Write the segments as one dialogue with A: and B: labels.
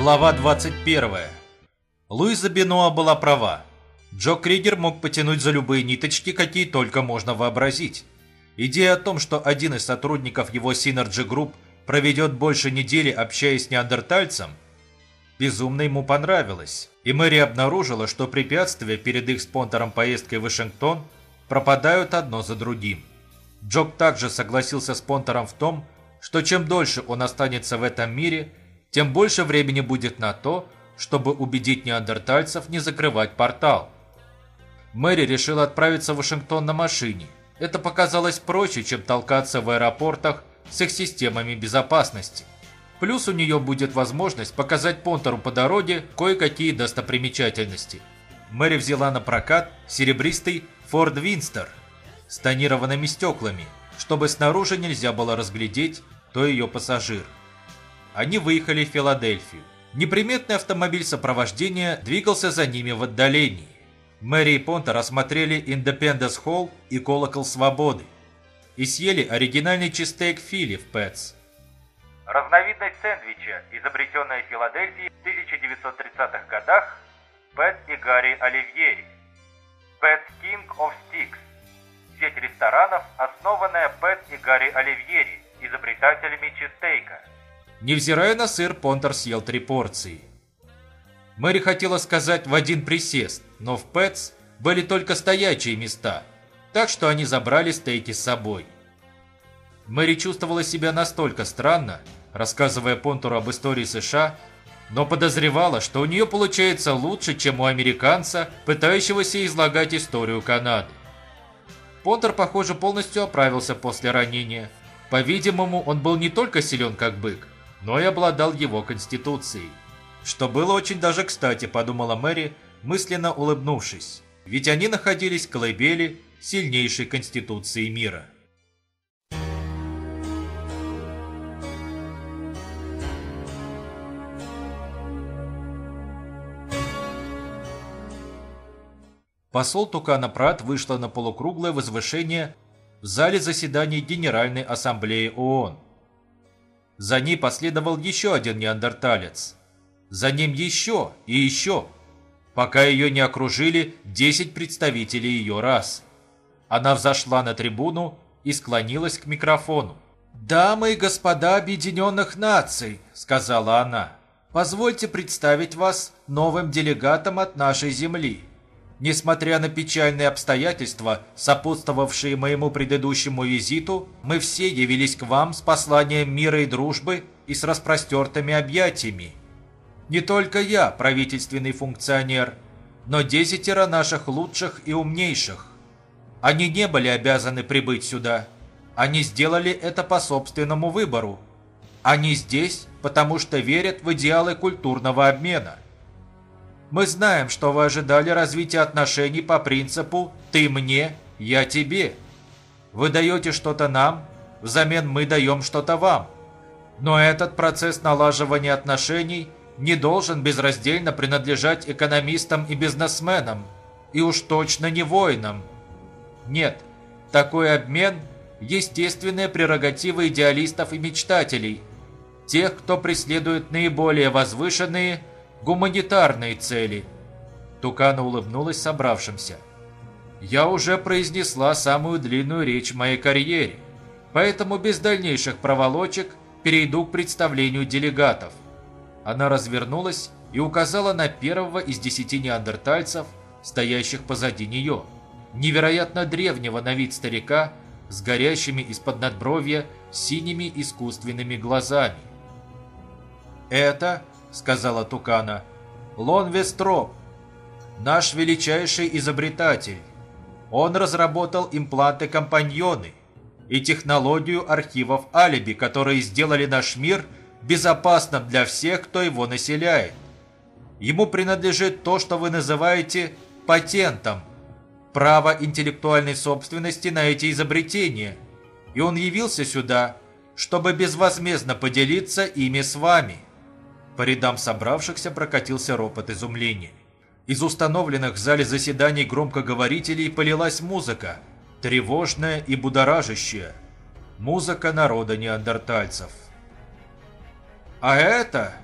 A: Глава 21. Луиза Бенуа была права. Джо Кригер мог потянуть за любые ниточки, какие только можно вообразить. Идея о том, что один из сотрудников его Synergy Group проведет больше недели, общаясь с неандертальцем, безумно ему понравилась. И Мэри обнаружила, что препятствия перед их спонсором поездкой в Вашингтон пропадают одно за другим. Джок также согласился с Понтером в том, что чем дольше он останется в этом мире, тем больше времени будет на то, чтобы убедить неандертальцев не закрывать портал. Мэри решила отправиться в Вашингтон на машине. Это показалось проще, чем толкаться в аэропортах с их системами безопасности. Плюс у нее будет возможность показать Понтеру по дороге кое-какие достопримечательности. Мэри взяла на прокат серебристый Ford Winster с тонированными стеклами, чтобы снаружи нельзя было разглядеть, кто ее пассажир. Они выехали в Филадельфию. Неприметный автомобиль сопровождения двигался за ними в отдалении. Мэри и Понтер осмотрели Индепенденс Холл и Колокол Свободы и съели оригинальный чизстейк Фили в Пэтс.
B: Разновидность сэндвича, изобретенная в Филадельфии в 1930-х годах, Пэт и Гарри Оливьери. Пэт King of Sticks. Сеть ресторанов, основанная Пэт и Гарри Оливьери, изобретателями чизстейка.
A: Невзирая на сыр, Понтер съел три порции. Мэри хотела сказать в один присест, но в Пэтс были только стоячие места, так что они забрали стейки с собой. Мэри чувствовала себя настолько странно, рассказывая Понтуру об истории США, но подозревала, что у нее получается лучше, чем у американца, пытающегося излагать историю Канады. Понтер, похоже, полностью оправился после ранения. По-видимому, он был не только силен как бык, но и обладал его конституцией. Что было очень даже кстати, подумала Мэри, мысленно улыбнувшись. Ведь они находились в колыбели сильнейшей конституции мира. Посол Тукана Прат вышла на полукруглое возвышение в зале заседаний Генеральной Ассамблеи ООН. За ней последовал еще один неандерталец. За ним еще и еще, пока ее не окружили 10 представителей ее расы. Она взошла на трибуну и склонилась к микрофону. «Дамы и господа Объединенных Наций», — сказала она, — «позвольте представить вас новым делегатам от нашей Земли». Несмотря на печальные обстоятельства, сопутствовавшие моему предыдущему визиту, мы все явились к вам с посланием мира и дружбы и с распростертыми объятиями. Не только я, правительственный функционер, но десятеро наших лучших и умнейших. Они не были обязаны прибыть сюда. Они сделали это по собственному выбору. Они здесь, потому что верят в идеалы культурного обмена – мы знаем, что вы ожидали развития отношений по принципу «ты мне, я тебе». Вы даете что-то нам, взамен мы даем что-то вам. Но этот процесс налаживания отношений не должен безраздельно принадлежать экономистам и бизнесменам, и уж точно не воинам. Нет, такой обмен – естественная прерогатива идеалистов и мечтателей, тех, кто преследует наиболее возвышенные – гуманитарные цели». Тукана улыбнулась собравшимся. «Я уже произнесла самую длинную речь в моей карьере, поэтому без дальнейших проволочек перейду к представлению делегатов». Она развернулась и указала на первого из десяти неандертальцев, стоящих позади нее, невероятно древнего на вид старика с горящими из-под надбровья синими искусственными глазами. «Это — сказала Тукана. «Лон Вестроп, наш величайший изобретатель. Он разработал импланты-компаньоны и технологию архивов алиби, которые сделали наш мир безопасным для всех, кто его населяет. Ему принадлежит то, что вы называете патентом, право интеллектуальной собственности на эти изобретения. И он явился сюда, чтобы безвозмездно поделиться ими с вами». По рядам собравшихся прокатился ропот изумления. Из установленных в зале заседаний громкоговорителей полилась музыка, тревожная и будоражащая. Музыка народа неандертальцев. «А это...»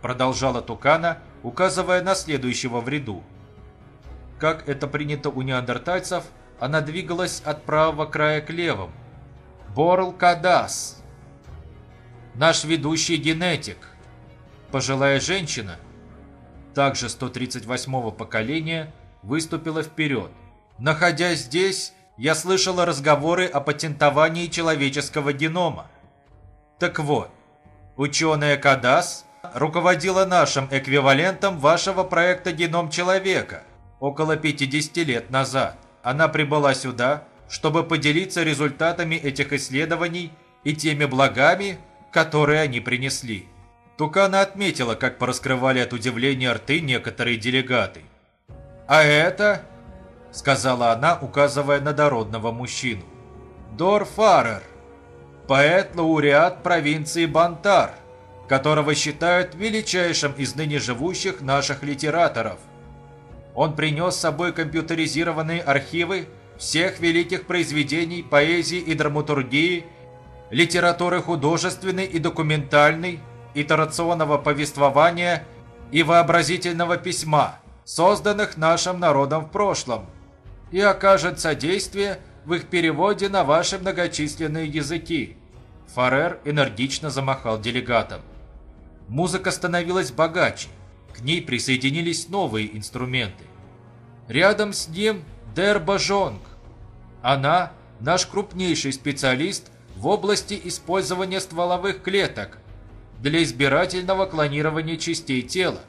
A: продолжала Тукана, указывая на следующего в ряду. Как это принято у неандертальцев, она двигалась от правого края к левому. Борл Кадас. Наш ведущий генетик. Пожилая женщина, также 138-го поколения, выступила вперед. Находясь здесь, я слышала разговоры о патентовании человеческого генома. Так вот, ученая Кадас руководила нашим эквивалентом вашего проекта «Геном человека» около 50 лет назад. Она прибыла сюда, чтобы поделиться результатами этих исследований и теми благами, которые они принесли. Тукана отметила, как пораскрывали от удивления рты некоторые делегаты. «А это...» — сказала она, указывая на дородного мужчину. «Дор Фарер, поэт-лауреат провинции Бантар, которого считают величайшим из ныне живущих наших литераторов. Он принес с собой компьютеризированные архивы всех великих произведений поэзии и драматургии, литературы художественной и документальной, итерационного повествования и вообразительного письма, созданных нашим народом в прошлом, и окажет содействие в их переводе на ваши многочисленные языки. Фарер энергично замахал делегатом. Музыка становилась богаче, к ней присоединились новые инструменты. Рядом с ним Дерба Жонг. Она – наш крупнейший специалист в области использования стволовых клеток для избирательного клонирования частей тела.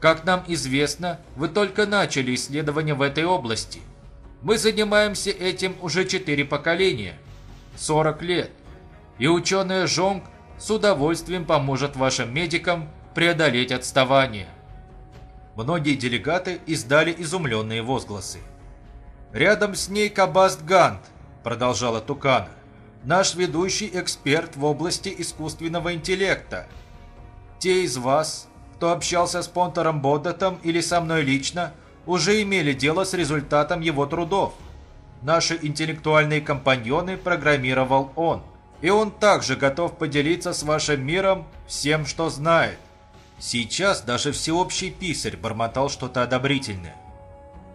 A: Как нам известно, вы только начали исследования в этой области. Мы занимаемся этим уже четыре поколения, 40 лет. И ученая Жонг с удовольствием поможет вашим медикам преодолеть отставание. Многие делегаты издали изумленные возгласы. «Рядом с ней Кабаст Гант», – продолжала Тукана, – «наш ведущий эксперт в области искусственного интеллекта. Те из вас, кто общался с Понтером Боддатом или со мной лично, уже имели дело с результатом его трудов. Наши интеллектуальные компаньоны программировал он, и он также готов поделиться с вашим миром всем, что знает. Сейчас даже всеобщий писарь бормотал что-то одобрительное.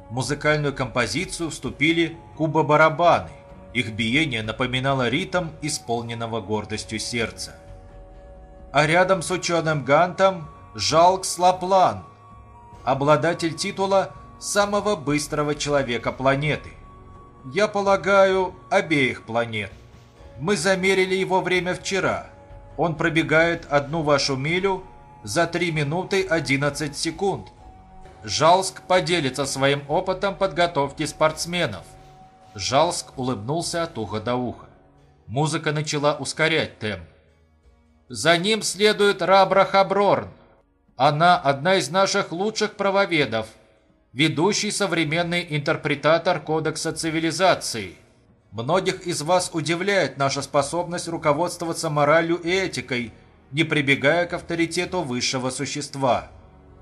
A: В музыкальную композицию вступили куба-барабаны. Их биение напоминало ритм исполненного гордостью сердца. А рядом с ученым Гантом Жалкс Лаплан, обладатель титула самого быстрого человека планеты. Я полагаю, обеих планет. Мы замерили его время вчера. Он пробегает одну вашу милю за 3 минуты 11 секунд. Жалск поделится своим опытом подготовки спортсменов. Жалск улыбнулся от уха до уха. Музыка начала ускорять темп. За ним следует Рабра Хаброрн. Она одна из наших лучших правоведов, ведущий современный интерпретатор Кодекса цивилизации. Многих из вас удивляет наша способность руководствоваться моралью и этикой – не прибегая к авторитету высшего существа.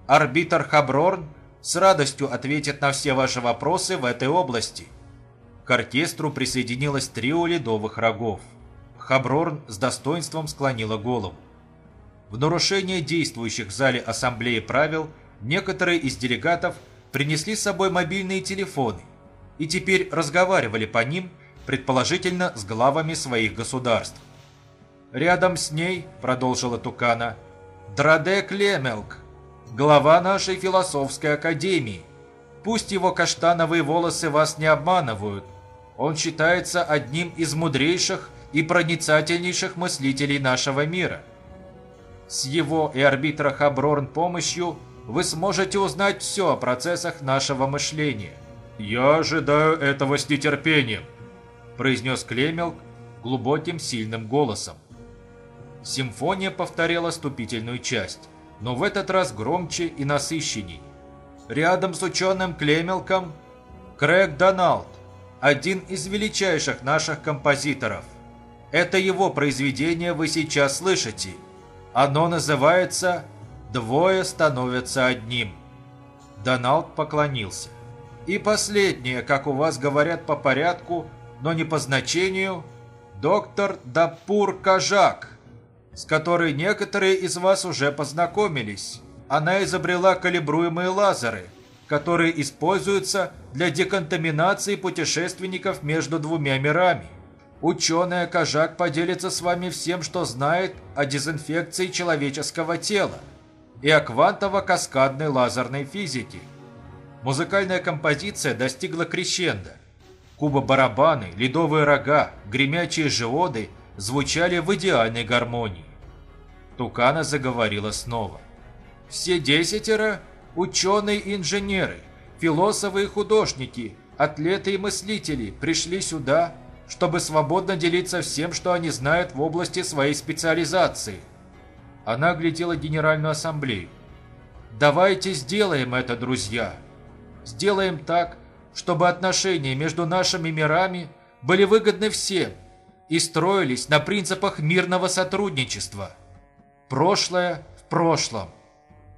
A: Арбитр Хаброрн с радостью ответит на все ваши вопросы в этой области. К оркестру присоединилось трио ледовых рогов. Хаброрн с достоинством склонила голову. В нарушение действующих в зале ассамблеи правил некоторые из делегатов принесли с собой мобильные телефоны и теперь разговаривали по ним, предположительно с главами своих государств. Рядом с ней, продолжила Тукана, Драде Клемелк, глава нашей философской академии. Пусть его каштановые волосы вас не обманывают. Он считается одним из мудрейших и проницательнейших мыслителей нашего мира. С его и арбитра Хаброрн помощью вы сможете узнать все о процессах нашего мышления. «Я ожидаю этого с нетерпением», – произнес Клемелк глубоким сильным голосом. Симфония повторяла вступительную часть, но в этот раз громче и насыщенней. Рядом с ученым Клемелком Крэг Доналд, один из величайших наших композиторов. Это его произведение вы сейчас слышите. Оно называется «Двое становятся одним». Доналд поклонился. И последнее, как у вас говорят по порядку, но не по значению, доктор Дапур Кажак с которой некоторые из вас уже познакомились. Она изобрела калибруемые лазеры, которые используются для деконтаминации путешественников между двумя мирами. Ученая Кожак поделится с вами всем, что знает о дезинфекции человеческого тела и о квантово-каскадной лазерной физике. Музыкальная композиция достигла крещенда. Куба-барабаны, ледовые рога, гремячие живоды звучали в идеальной гармонии. Тукана заговорила снова. «Все десятеро – ученые и инженеры, философы и художники, атлеты и мыслители пришли сюда, чтобы свободно делиться всем, что они знают в области своей специализации. Она оглядела Генеральную Ассамблею. «Давайте сделаем это, друзья. Сделаем так, чтобы отношения между нашими мирами были выгодны всем и строились на принципах мирного сотрудничества. Прошлое в прошлом.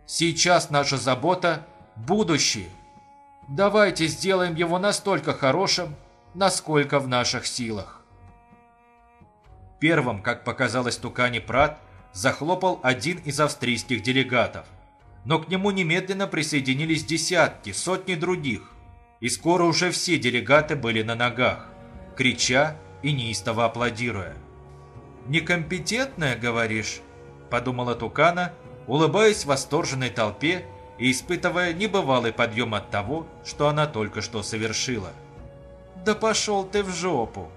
A: Сейчас наша забота – будущее. Давайте сделаем его настолько хорошим, насколько в наших силах. Первым, как показалось Тукани Прат, захлопал один из австрийских делегатов. Но к нему немедленно присоединились десятки, сотни других. И скоро уже все делегаты были на ногах, крича и неистово аплодируя. «Некомпетентная, говоришь?» – подумала Тукана, улыбаясь восторженной толпе испытывая небывалый подъем от того, что она только что совершила. «Да пошел ты в жопу!»